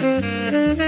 Música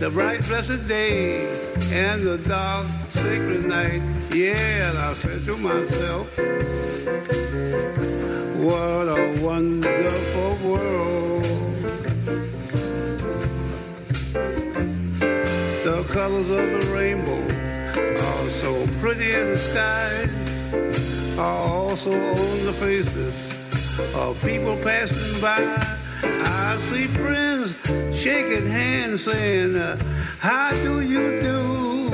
The bright blessed day and the dark sacred night. Yeah, I said to myself, what a wonderful world. The colors of the rainbow are so pretty in the sky are also on the faces of people passing by. I see friends shaking hands saying, uh, how do you do?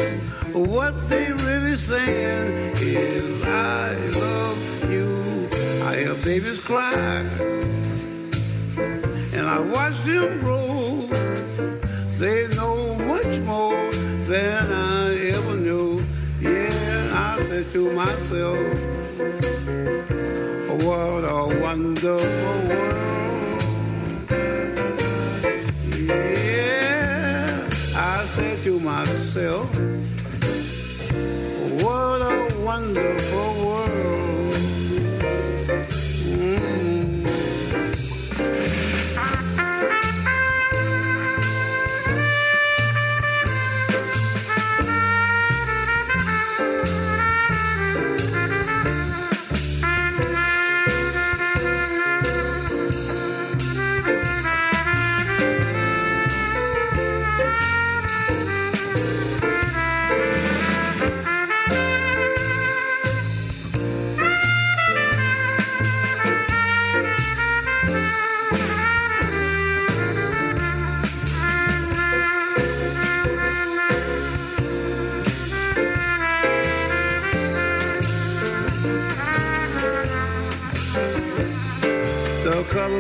What they really saying is, I love you. I hear babies cry, and I watch them grow. They know much more than I ever knew. Yeah, I said to myself, what a wonderful world. Myself, what a wonderful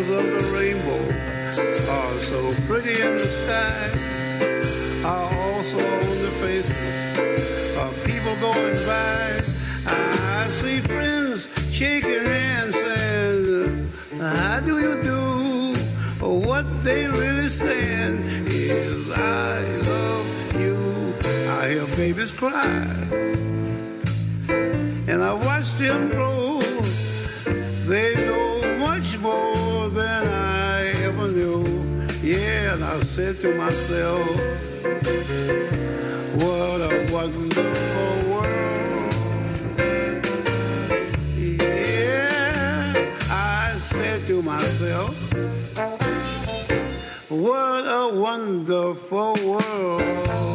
colors of the rainbow are so pretty in the sky are also on the faces of people going by. I see friends shaking hands and how do you do? What they really saying is, I love you. I hear babies cry and I watch them grow. They know much more said to myself, what a wonderful world. Yeah, I said to myself, what a wonderful world.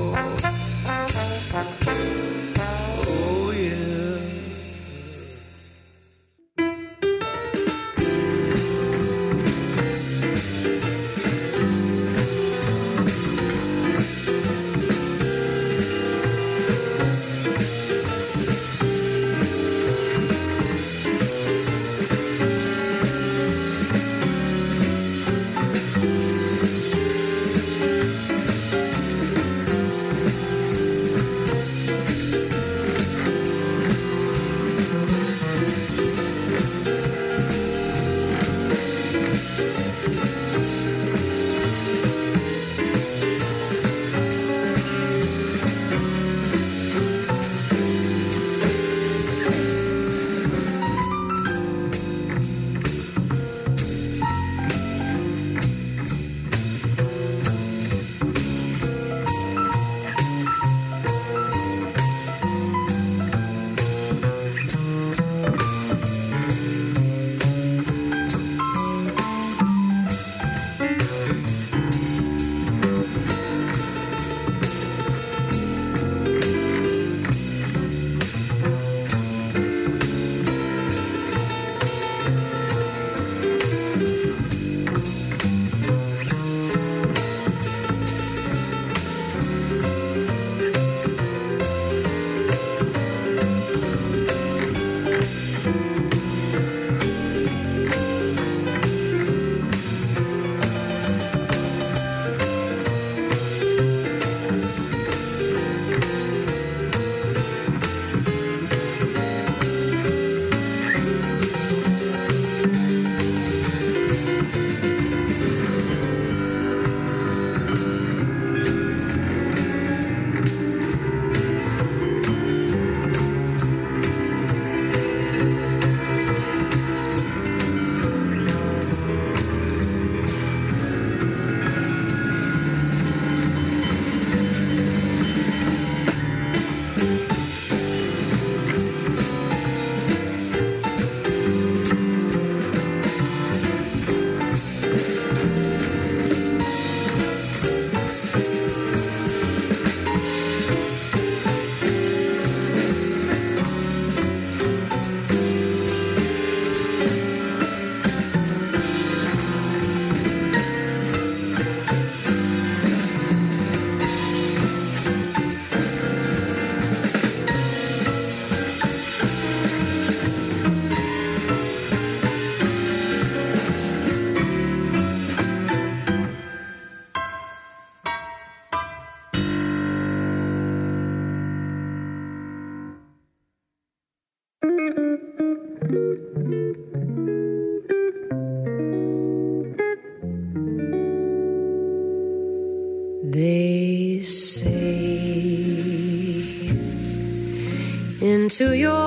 into your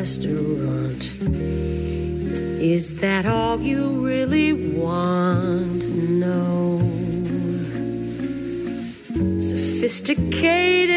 restaurant. Is that all you really want? No. Sophisticated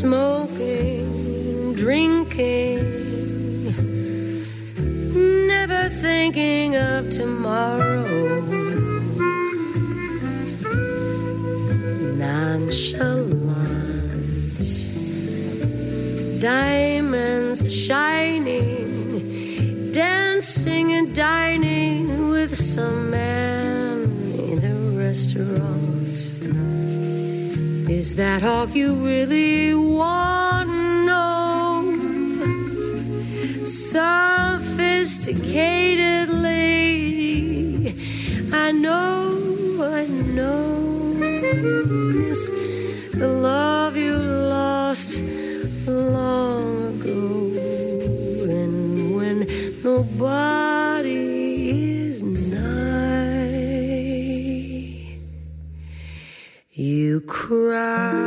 smoking, drinking, never thinking of tomorrow. Nonchalant, diamonds shining, dancing and dining with some man in a restaurant. Is that all you really want No. Sophisticated cry.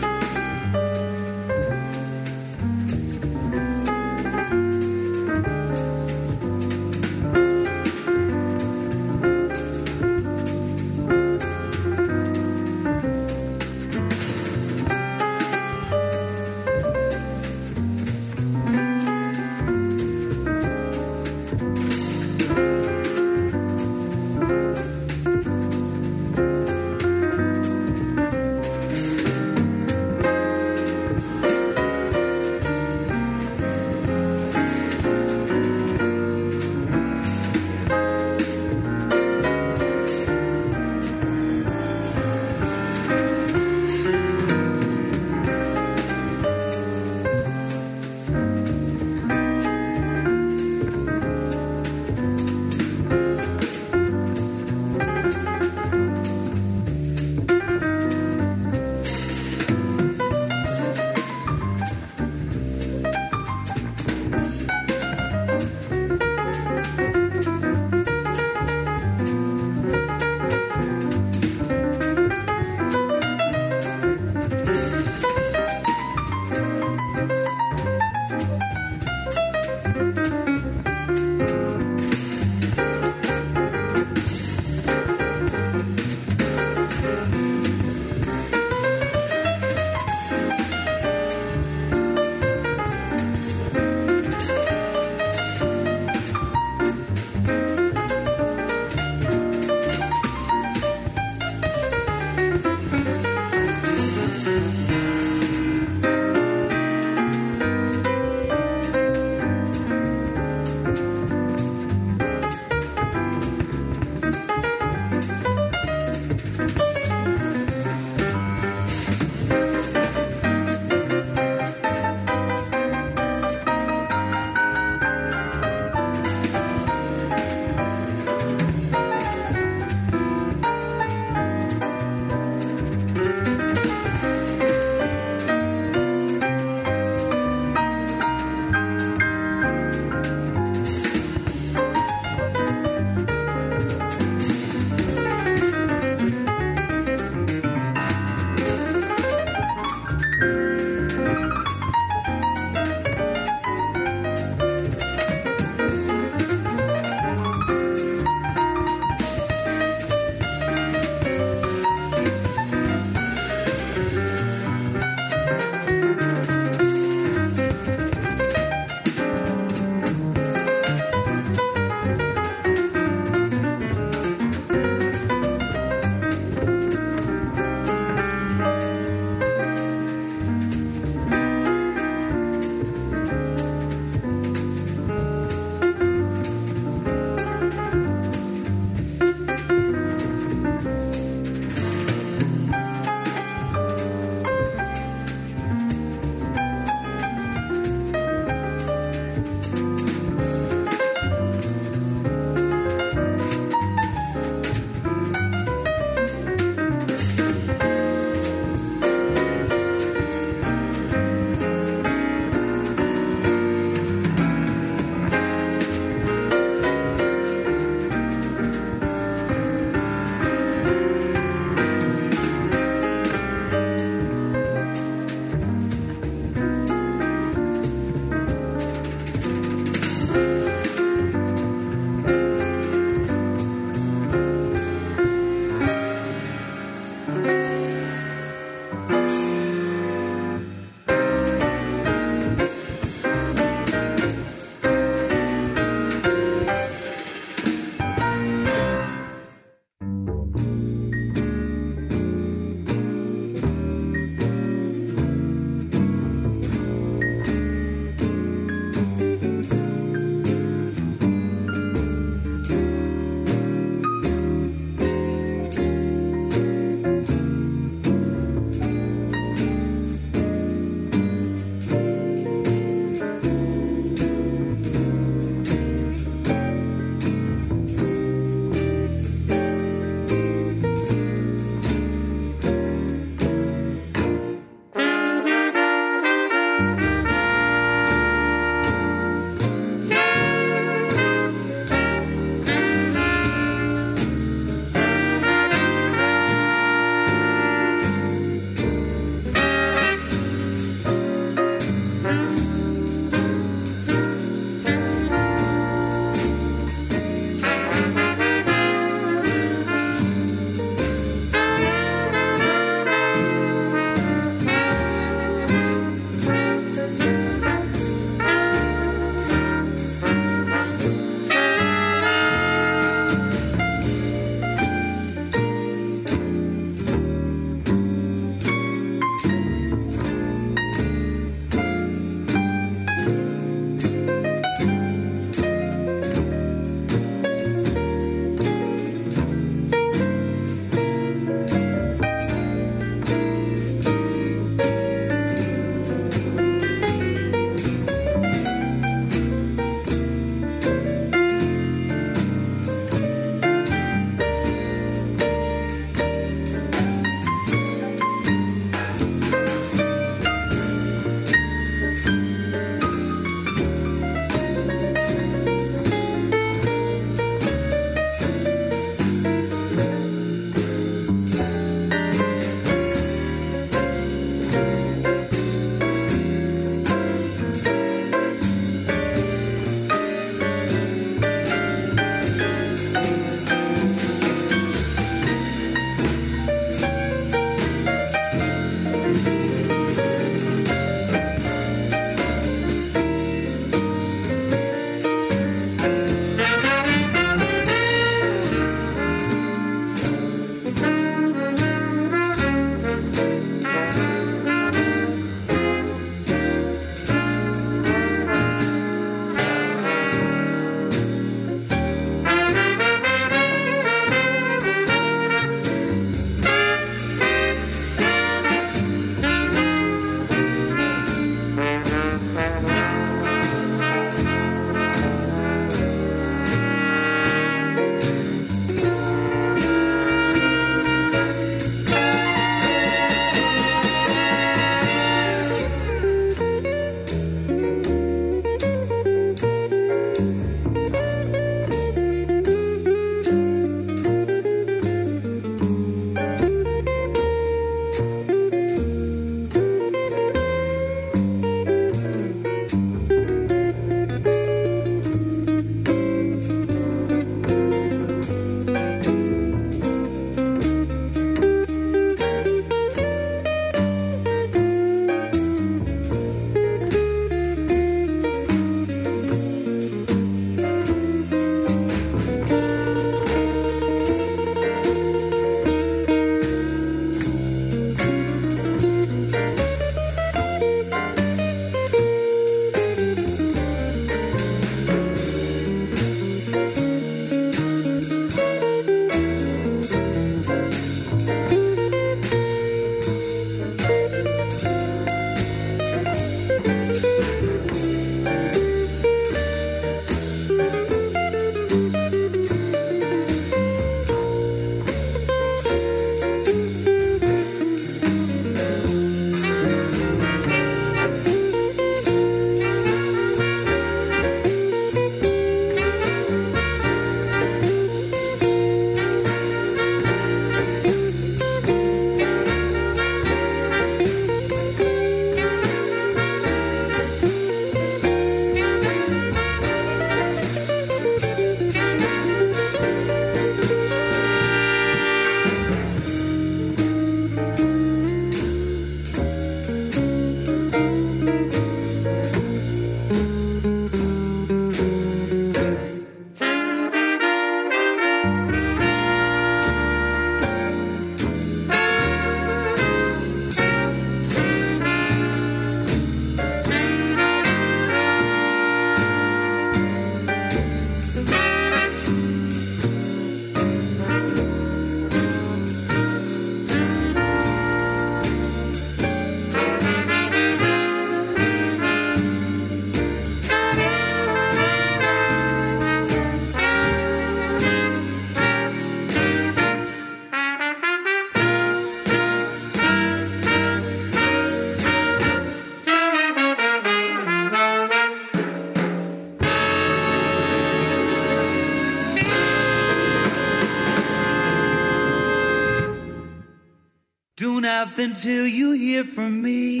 Nothing till you hear from me.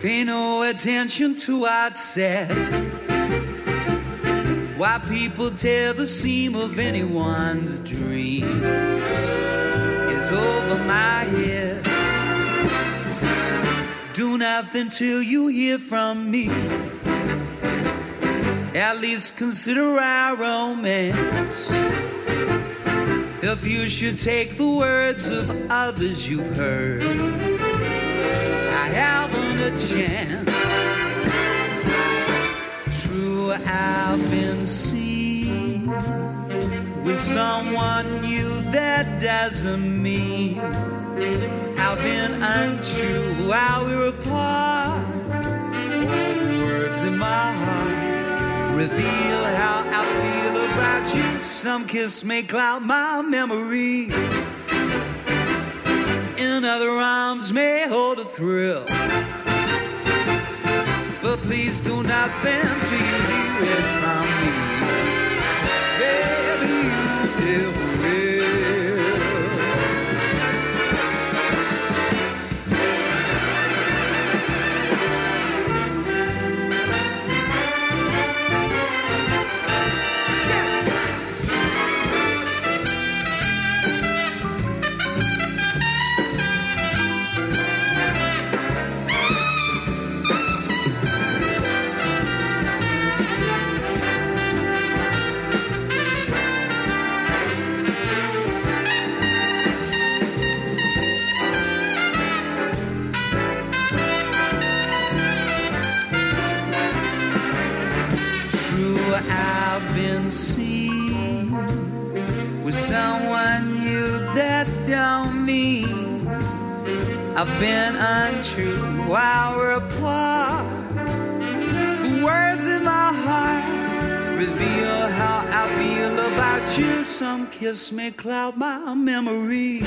Pay no attention to what's said. Why people tear the seam of anyone's dream is over my head. Do nothing till you hear from me. At least consider our romance. If you should take the words of others you've heard, I haven't a chance. True, I've been seen with someone new, that doesn't mean I've been untrue while we're apart. Words in my heart reveal how I feel about you. Some kiss may cloud my memory. In other arms may hold a thrill. But please do not think till you hear it from me. Baby, you. I've been untrue while we're apart. Words in my heart reveal how I feel about you. Some kiss may cloud my memory.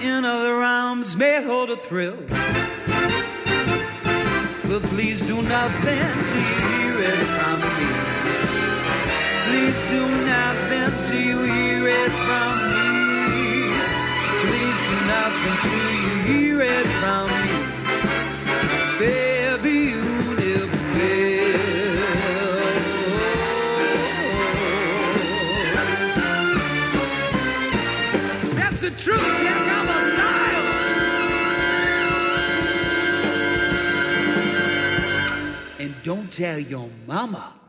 In other arms may hold a thrill. But please do nothing till you hear it from me. Please do nothing till you hear it from me. Nothing till you hear it from me. That's the truth. I'm a liar. And don't tell your mama.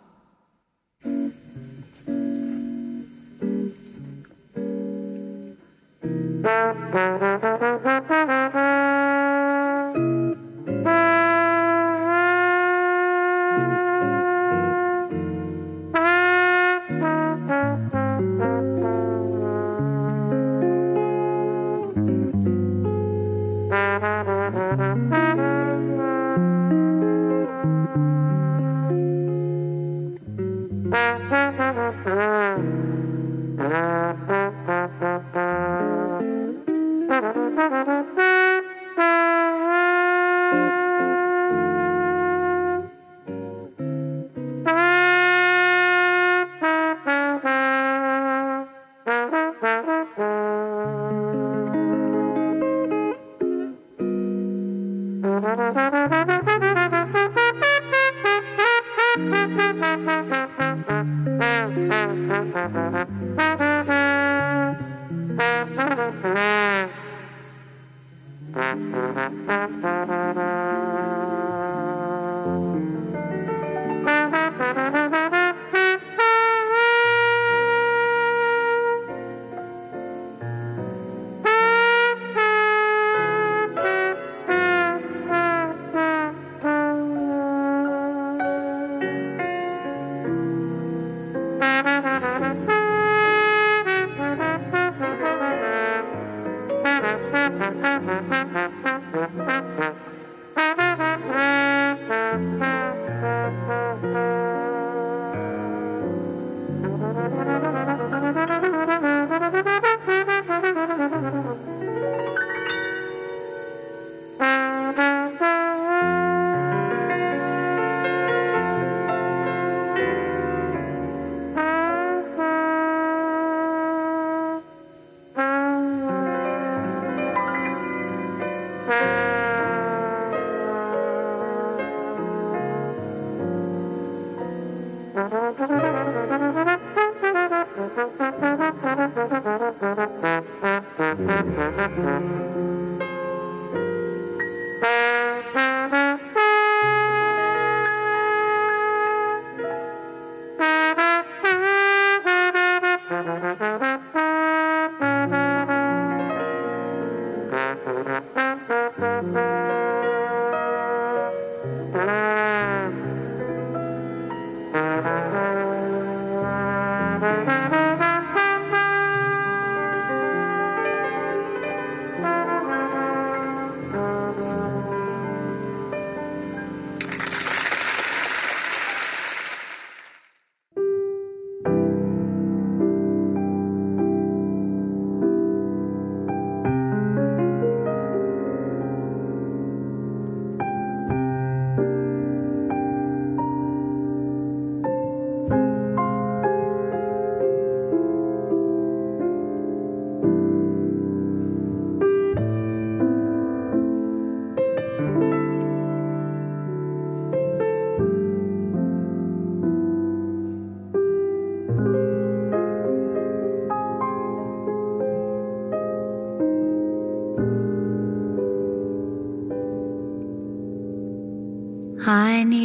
Mm-hmm.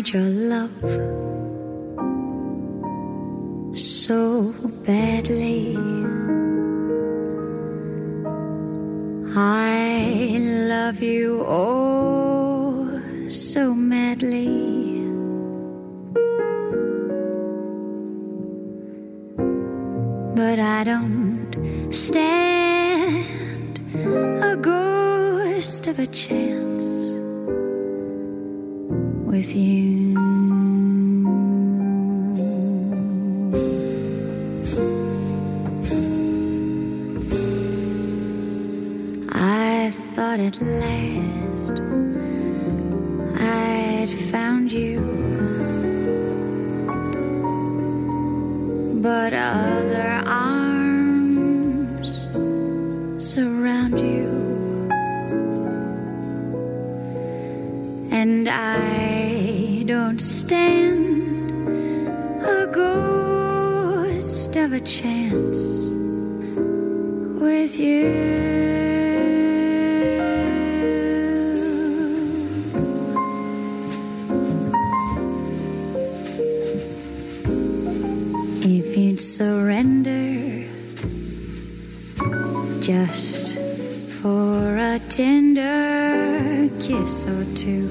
Georgia you. If you'd surrender just for a tender kiss or two.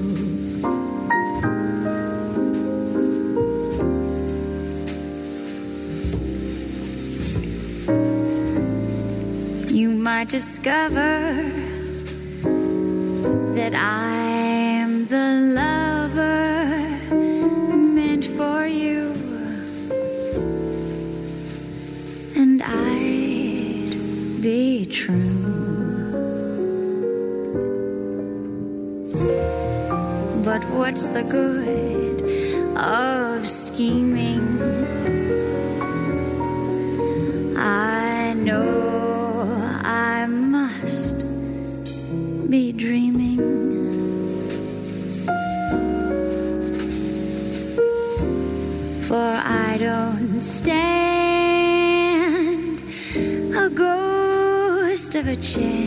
discover that I'm the lover meant for you, and I'd be true. But what's the good of scheming? share.